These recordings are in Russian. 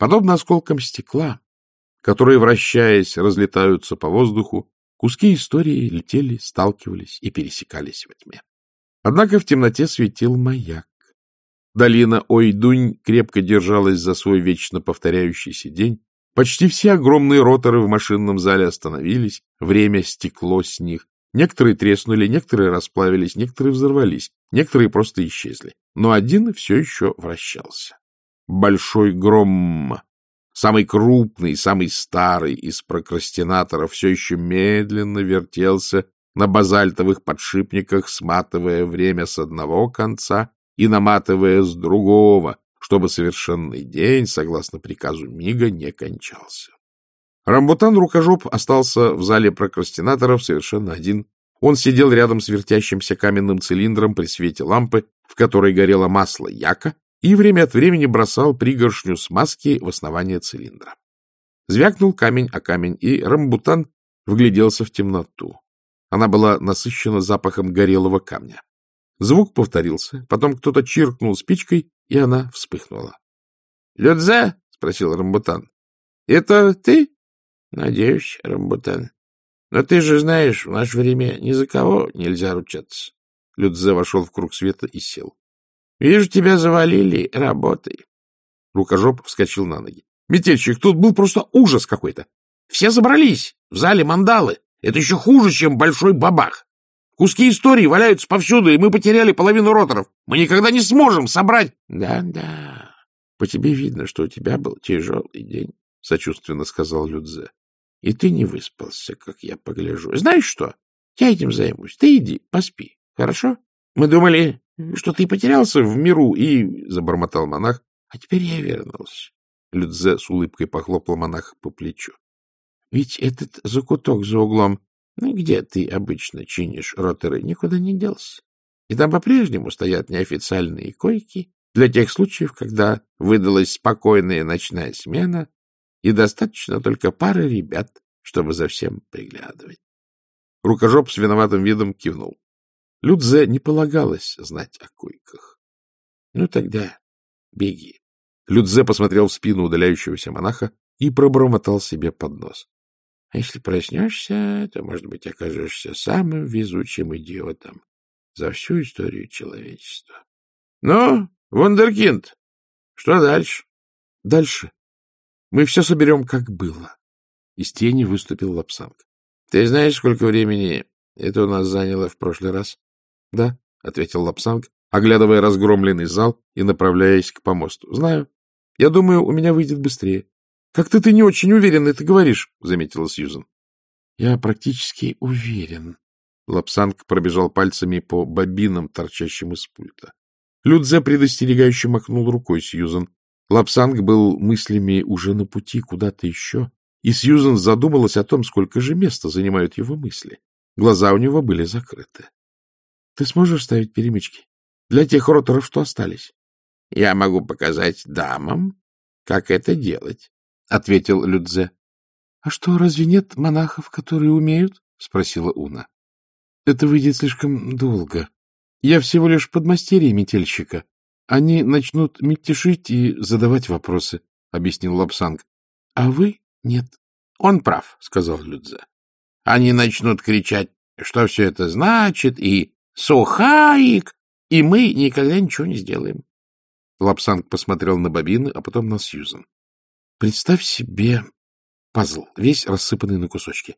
Подобно осколкам стекла, которые, вращаясь, разлетаются по воздуху, куски истории летели, сталкивались и пересекались во тьме. Однако в темноте светил маяк. Долина Ойдунь крепко держалась за свой вечно повторяющийся день. Почти все огромные роторы в машинном зале остановились, время стекло с них. Некоторые треснули, некоторые расплавились, некоторые взорвались, некоторые просто исчезли. Но один все еще вращался. Большой гром, самый крупный, самый старый из прокрастинаторов, все еще медленно вертелся на базальтовых подшипниках, сматывая время с одного конца и наматывая с другого, чтобы совершенный день, согласно приказу Мига, не кончался. Рамбутан-рукожоп остался в зале прокрастинаторов совершенно один. Он сидел рядом с вертящимся каменным цилиндром при свете лампы, в которой горело масло яка, и время от времени бросал пригоршню смазки в основание цилиндра. Звякнул камень о камень, и Рамбутан вгляделся в темноту. Она была насыщена запахом горелого камня. Звук повторился, потом кто-то чиркнул спичкой, и она вспыхнула. — Людзе? — спросил Рамбутан. — Это ты? — Надеюсь, Рамбутан. Но ты же знаешь, в наше время ни за кого нельзя ручаться. Людзе вошел в круг света и сел. — Вижу, тебя завалили работой. Рукожоп вскочил на ноги. — Метельщик, тут был просто ужас какой-то. Все забрались, в зале мандалы. Это еще хуже, чем большой бабах. Куски истории валяются повсюду, и мы потеряли половину роторов. Мы никогда не сможем собрать... Да, — Да-да, по тебе видно, что у тебя был тяжелый день, — сочувственно сказал Людзе. — И ты не выспался, как я погляжу. Знаешь что? Я этим займусь. Ты иди, поспи, хорошо? Мы думали, что ты потерялся в миру, и... — забормотал монах. — А теперь я вернулся. Людзе с улыбкой похлопал монаха по плечу. — Ведь этот закуток за углом ну, где ты обычно чинишь роторы, никуда не делся. И там по-прежнему стоят неофициальные койки для тех случаев, когда выдалась спокойная ночная смена, и достаточно только пары ребят, чтобы за всем приглядывать. Рукожоп с виноватым видом кивнул. Людзе не полагалось знать о койках. — Ну тогда беги. Людзе посмотрел в спину удаляющегося монаха и пробормотал себе под нос. А если проснешься, то, может быть, окажешься самым везучим идиотом за всю историю человечества. Ну, вундеркинд, что дальше? Дальше мы все соберем, как было. Из тени выступил Лапсанг. Ты знаешь, сколько времени это у нас заняло в прошлый раз? — Да, — ответил Лапсанг, оглядывая разгромленный зал и направляясь к помосту. — Знаю. Я думаю, у меня выйдет быстрее. — Как-то ты не очень уверенно это говоришь, — заметила Сьюзен. — Я практически уверен. Лапсанг пробежал пальцами по бобинам, торчащим из пульта. Людзе предостерегающе махнул рукой Сьюзен. Лапсанг был мыслями уже на пути куда-то еще, и Сьюзен задумалась о том, сколько же места занимают его мысли. Глаза у него были закрыты. — Ты сможешь ставить перемычки? Для тех роторов, что остались? — Я могу показать дамам, как это делать, — ответил Людзе. — А что, разве нет монахов, которые умеют? — спросила Уна. — Это выйдет слишком долго. Я всего лишь подмастерье метельщика. Они начнут мельтешить и задавать вопросы, — объяснил Лапсанг. — А вы — нет. — Он прав, — сказал Людзе. — Они начнут кричать, что все это значит, и «Сухаик!» и мы никогда ничего не сделаем. Лапсанг посмотрел на бобины, а потом на Сьюзен. Представь себе пазл, весь рассыпанный на кусочки.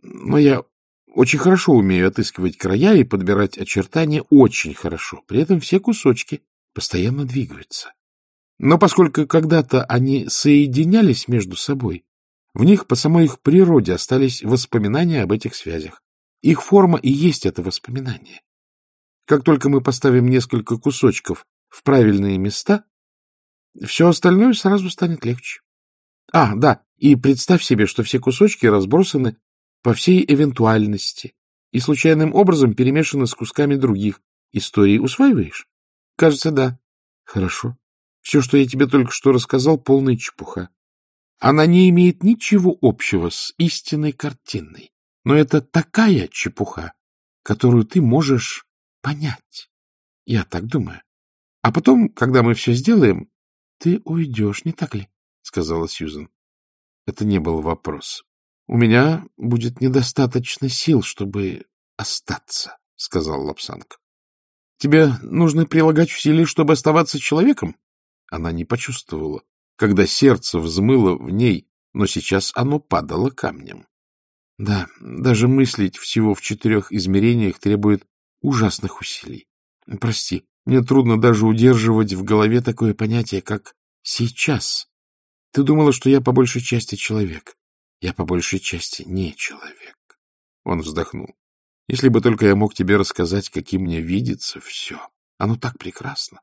Но я очень хорошо умею отыскивать края и подбирать очертания очень хорошо. При этом все кусочки постоянно двигаются. Но поскольку когда-то они соединялись между собой, в них по самой их природе остались воспоминания об этих связях. Их форма и есть это воспоминание. Как только мы поставим несколько кусочков в правильные места, все остальное сразу станет легче. А, да, и представь себе, что все кусочки разбросаны по всей эвентуальности и случайным образом перемешаны с кусками других. Истории усваиваешь? Кажется, да. Хорошо. Все, что я тебе только что рассказал, полная чепуха. Она не имеет ничего общего с истинной картиной. Но это такая чепуха, которую ты можешь понять. Я так думаю. А потом, когда мы все сделаем, ты уйдешь, не так ли? — сказала Сьюзен. Это не был вопрос. — У меня будет недостаточно сил, чтобы остаться, — сказал Лапсанг. — Тебе нужно прилагать усилия, чтобы оставаться человеком? Она не почувствовала, когда сердце взмыло в ней, но сейчас оно падало камнем. Да, даже мыслить всего в четырех измерениях требует ужасных усилий. Прости, мне трудно даже удерживать в голове такое понятие, как «сейчас». Ты думала, что я по большей части человек. Я по большей части не человек. Он вздохнул. Если бы только я мог тебе рассказать, каким мне видится все. Оно так прекрасно.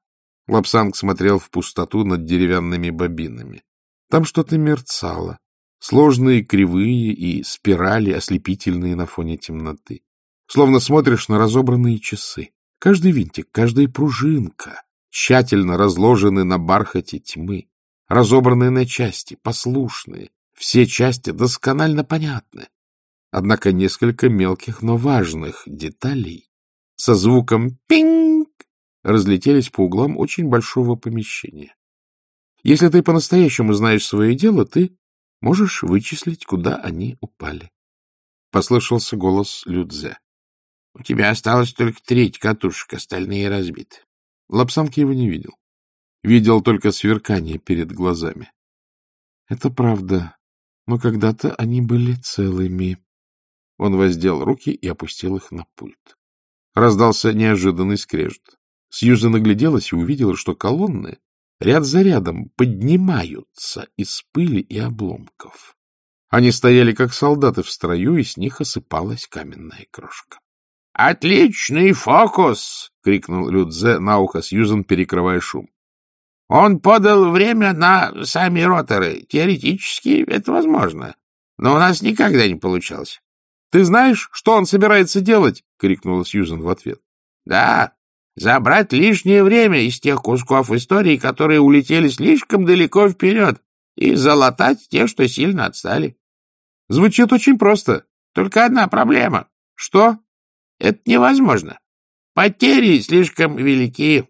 Лапсанг смотрел в пустоту над деревянными бобинами. Там что-то мерцало. Сложные кривые и спирали, ослепительные на фоне темноты. Словно смотришь на разобранные часы. Каждый винтик, каждая пружинка тщательно разложены на бархате тьмы разобранные на части, послушные, все части досконально понятны. Однако несколько мелких, но важных деталей со звуком «пинг» разлетелись по углам очень большого помещения. Если ты по-настоящему знаешь свое дело, ты можешь вычислить, куда они упали. Послышался голос Людзе. — У тебя осталось только треть катушек, остальные разбиты. Лапсанки его не видел. Видел только сверкание перед глазами. Это правда, но когда-то они были целыми. Он воздел руки и опустил их на пульт. Раздался неожиданный скрежет. Сьюза нагляделась и увидела, что колонны ряд за рядом поднимаются из пыли и обломков. Они стояли, как солдаты в строю, и с них осыпалась каменная крошка. — Отличный фокус! — крикнул Людзе на ухо Сьюзан, перекрывая шум. Он подал время на сами роторы. Теоретически это возможно, но у нас никогда не получалось. — Ты знаешь, что он собирается делать? — крикнула Сьюзен в ответ. — Да, забрать лишнее время из тех кусков истории, которые улетели слишком далеко вперед, и залатать те, что сильно отстали. Звучит очень просто. Только одна проблема. Что? Это невозможно. Потери слишком велики.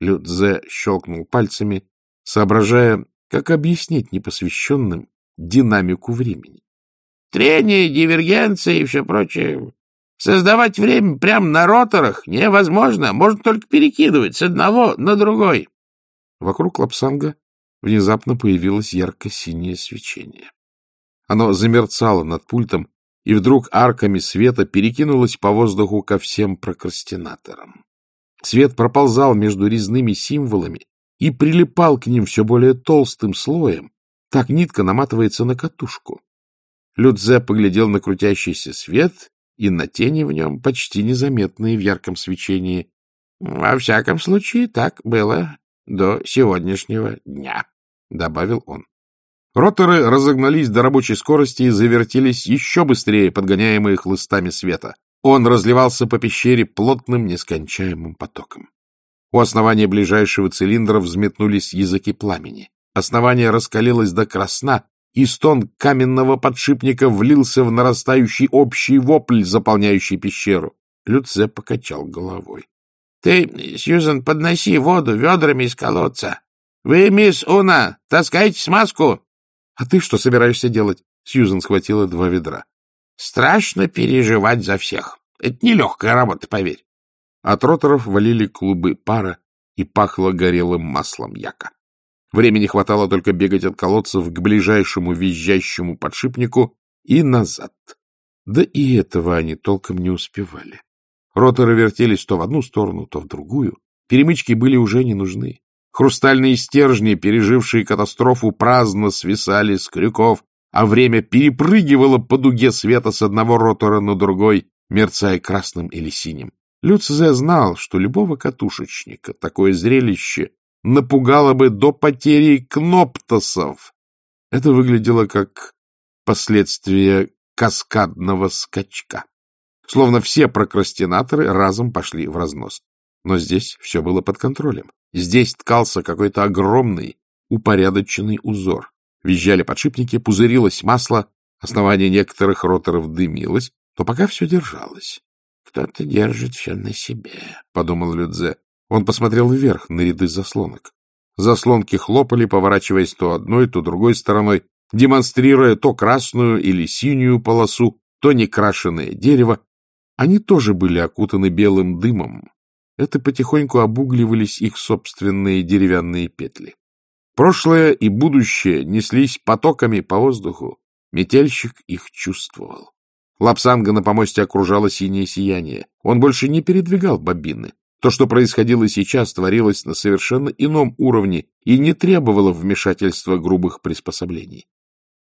Людзе щелкнул пальцами, соображая, как объяснить непосвященным динамику времени. Трение, дивергенция и все прочее. Создавать время прямо на роторах невозможно, можно только перекидывать с одного на другой. Вокруг Лапсанга внезапно появилось ярко-синее свечение. Оно замерцало над пультом, и вдруг арками света перекинулось по воздуху ко всем прокрастинаторам. Свет проползал между резными символами и прилипал к ним все более толстым слоем. Так нитка наматывается на катушку. Людзе поглядел на крутящийся свет и на тени в нем, почти незаметные в ярком свечении. — Во всяком случае, так было до сегодняшнего дня, — добавил он. Роторы разогнались до рабочей скорости и завертелись еще быстрее, подгоняемые хлыстами света. Он разливался по пещере плотным, нескончаемым потоком. У основания ближайшего цилиндра взметнулись языки пламени. Основание раскалилось до красна, и стон каменного подшипника влился в нарастающий общий вопль, заполняющий пещеру. Люце покачал головой. — Ты, Сьюзан, подноси воду ведрами из колодца. Вы, мисс Уна, таскайте смазку. — А ты что собираешься делать? Сьюзан схватила два ведра. Страшно переживать за всех. Это нелегкая работа, поверь. От роторов валили клубы пара и пахло горелым маслом яка. Времени хватало только бегать от колодцев к ближайшему визжащему подшипнику и назад. Да и этого они толком не успевали. Роторы вертелись то в одну сторону, то в другую. Перемычки были уже не нужны. Хрустальные стержни, пережившие катастрофу, праздно свисали с крюков, а время перепрыгивало по дуге света с одного ротора на другой, мерцая красным или синим. Люцзе знал, что любого катушечника такое зрелище напугало бы до потери кноптосов. Это выглядело как последствие каскадного скачка. Словно все прокрастинаторы разом пошли в разнос. Но здесь все было под контролем. Здесь ткался какой-то огромный, упорядоченный узор. Визжали подшипники, пузырилось масло, основание некоторых роторов дымилось, но пока все держалось. — Кто-то держит все на себе, — подумал Людзе. Он посмотрел вверх на ряды заслонок. Заслонки хлопали, поворачиваясь то одной, то другой стороной, демонстрируя то красную или синюю полосу, то некрашенное дерево. Они тоже были окутаны белым дымом. Это потихоньку обугливались их собственные деревянные петли. Прошлое и будущее неслись потоками по воздуху. Метельщик их чувствовал. Лапсанга на помосте окружало синее сияние. Он больше не передвигал бобины. То, что происходило сейчас, творилось на совершенно ином уровне и не требовало вмешательства грубых приспособлений.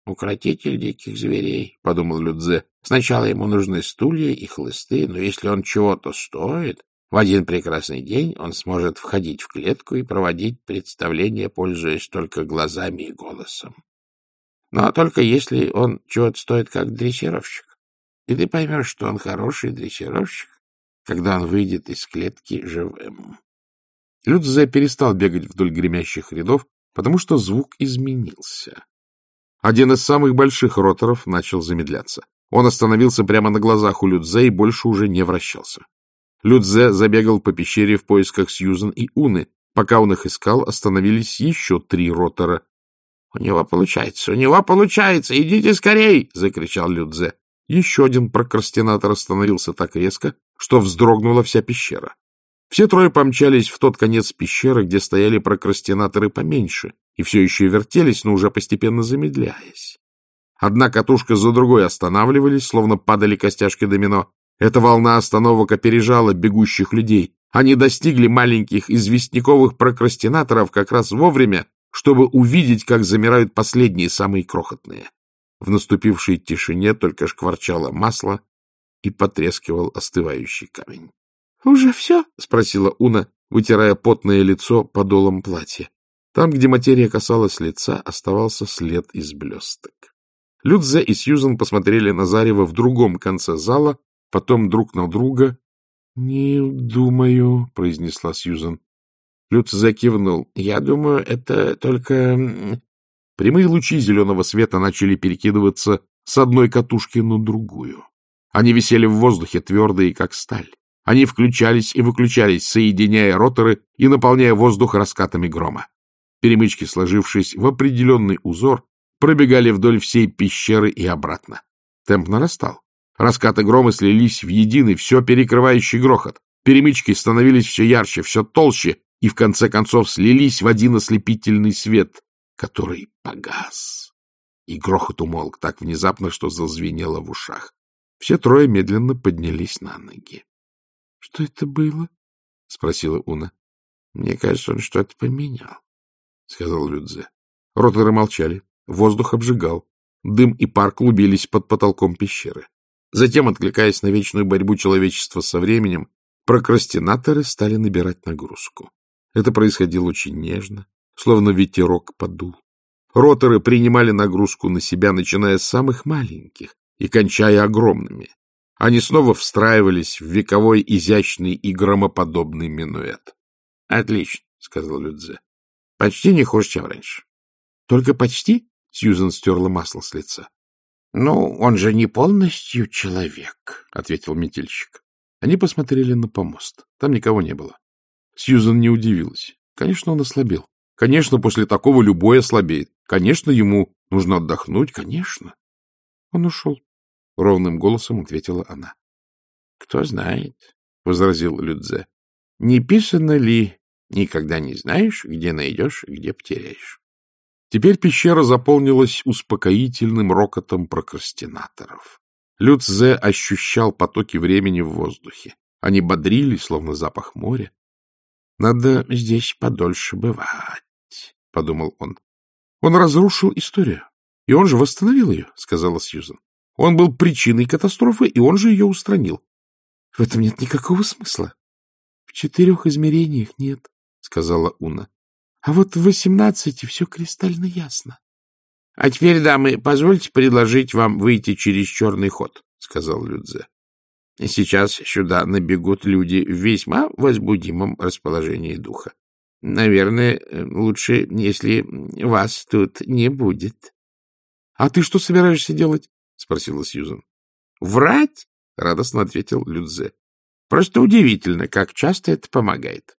«Укротитель диких зверей», — подумал Людзе. «Сначала ему нужны стулья и хлысты, но если он чего-то стоит, в один прекрасный день он сможет входить в клетку и проводить представление, пользуясь только глазами и голосом. Но только если он чего-то стоит как дрессировщик. И ты поймешь, что он хороший дрессировщик, когда он выйдет из клетки живым. Людзе перестал бегать вдоль гремящих рядов, потому что звук изменился. Один из самых больших роторов начал замедляться. Он остановился прямо на глазах у Людзе и больше уже не вращался. Людзе забегал по пещере в поисках Сьюзен и Уны. Пока он их искал, остановились еще три ротора. — У него получается, у него получается! Идите скорей! — закричал Людзе. Еще один прокрастинатор остановился так резко, что вздрогнула вся пещера. Все трое помчались в тот конец пещеры, где стояли прокрастинаторы поменьше, и все еще вертелись, но уже постепенно замедляясь. Одна катушка за другой останавливались, словно падали костяшки домино. Эта волна остановок опережала бегущих людей. Они достигли маленьких известняковых прокрастинаторов как раз вовремя, чтобы увидеть, как замирают последние, самые крохотные. В наступившей тишине только шкварчало масло и потрескивал остывающий камень. — Уже все? — спросила Уна, вытирая потное лицо подолом платья. Там, где материя касалась лица, оставался след из блесток. Людзе и Сьюзан посмотрели на Зарева в другом конце зала, потом друг на друга. — Не думаю, — произнесла Сьюзан. Людзе кивнул. — Я думаю, это только... Прямые лучи зеленого света начали перекидываться с одной катушки на другую. Они висели в воздухе, твердые, как сталь. Они включались и выключались, соединяя роторы и наполняя воздух раскатами грома. Перемычки, сложившись в определенный узор, пробегали вдоль всей пещеры и обратно. Темп нарастал. Раскаты грома слились в единый, все перекрывающий грохот. Перемычки становились все ярче, все толще, и в конце концов слились в один ослепительный свет, который погас. И грохот умолк так внезапно, что зазвенело в ушах. Все трое медленно поднялись на ноги. — Что это было? — спросила Уна. — Мне кажется, он что-то поменял, — сказал Людзе. Роторы молчали. Воздух обжигал. Дым и пар клубились под потолком пещеры. Затем, откликаясь на вечную борьбу человечества со временем, прокрастинаторы стали набирать нагрузку. Это происходило очень нежно, словно ветерок подул. Роторы принимали нагрузку на себя, начиная с самых маленьких и кончая огромными. Они снова встраивались в вековой изящный и громоподобный минуэт. — Отлично, — сказал Людзе. — Почти не хуже, чем раньше. — Только почти? — Сьюзен стерла масло с лица. — Ну, он же не полностью человек, — ответил метельщик. Они посмотрели на помост. Там никого не было. Сьюзен не удивилась. Конечно, он ослабел. Конечно, после такого любой ослабеет. Конечно, ему нужно отдохнуть. Конечно. Он ушел. — ровным голосом ответила она. — Кто знает, — возразил Людзе. — Не писано ли, никогда не знаешь, где найдешь, где потеряешь. Теперь пещера заполнилась успокоительным рокотом прокрастинаторов. Людзе ощущал потоки времени в воздухе. Они бодрили, словно запах моря. — Надо здесь подольше бывать, — подумал он. — Он разрушил историю. И он же восстановил ее, — сказала Сьюзан. Он был причиной катастрофы, и он же ее устранил. — В этом нет никакого смысла. — В четырех измерениях нет, — сказала Уна. — А вот в восемнадцати все кристально ясно. — А теперь, дамы, позвольте предложить вам выйти через черный ход, — сказал Людзе. — Сейчас сюда набегут люди в весьма возбудимом расположении духа. Наверное, лучше, если вас тут не будет. — А ты что собираешься делать? — спросила Сьюзан. — Врать? — радостно ответил Людзе. — Просто удивительно, как часто это помогает.